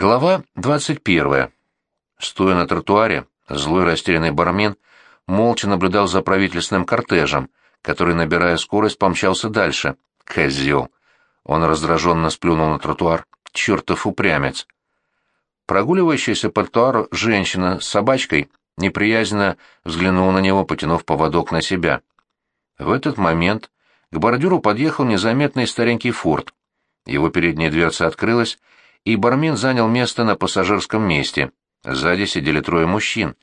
Глава 21. Стоя на тротуаре, злой растерянный бармен молча наблюдал за правительственным кортежем, который, набирая скорость, помчался дальше. Козел! Он раздраженно сплюнул на тротуар. Чертов упрямец! Прогуливающаяся по тротуару женщина с собачкой неприязненно взглянула на него, потянув поводок на себя. В этот момент к бордюру подъехал незаметный старенький форт. Его передняя дверца открылась, и бармен занял место на пассажирском месте. Сзади сидели трое мужчин.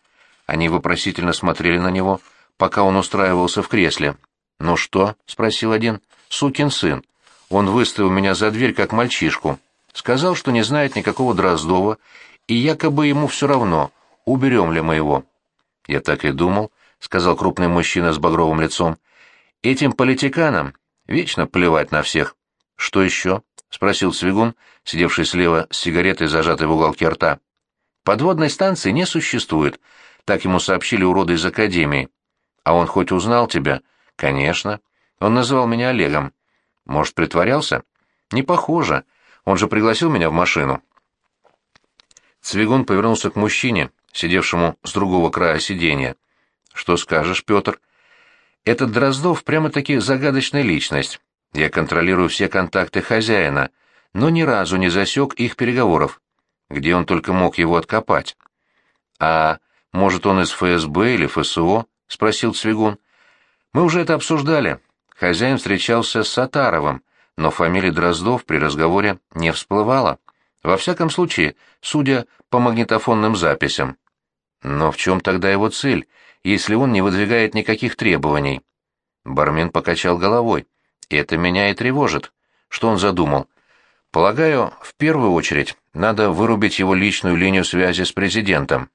Они вопросительно смотрели на него, пока он устраивался в кресле. «Ну что?» — спросил один. «Сукин сын. Он выставил меня за дверь, как мальчишку. Сказал, что не знает никакого Дроздова, и якобы ему все равно, уберем ли мы его». «Я так и думал», — сказал крупный мужчина с багровым лицом. «Этим политиканам вечно плевать на всех». «Что еще?» — спросил Свигун, сидевший слева с сигаретой, зажатой в уголке рта. «Подводной станции не существует», — так ему сообщили уроды из Академии. «А он хоть узнал тебя?» «Конечно. Он называл меня Олегом. Может, притворялся?» «Не похоже. Он же пригласил меня в машину». Цвигун повернулся к мужчине, сидевшему с другого края сиденья. «Что скажешь, Петр?» «Этот Дроздов прямо-таки загадочная личность. Я контролирую все контакты хозяина, но ни разу не засек их переговоров. Где он только мог его откопать? А может, он из ФСБ или ФСО? спросил Цвигун. Мы уже это обсуждали. Хозяин встречался с Сатаровым, но фамилия Дроздов при разговоре не всплывала. Во всяком случае, судя по магнитофонным записям. Но в чем тогда его цель, если он не выдвигает никаких требований? Бармен покачал головой. Это меня и тревожит. Что он задумал? Полагаю, в первую очередь надо вырубить его личную линию связи с президентом.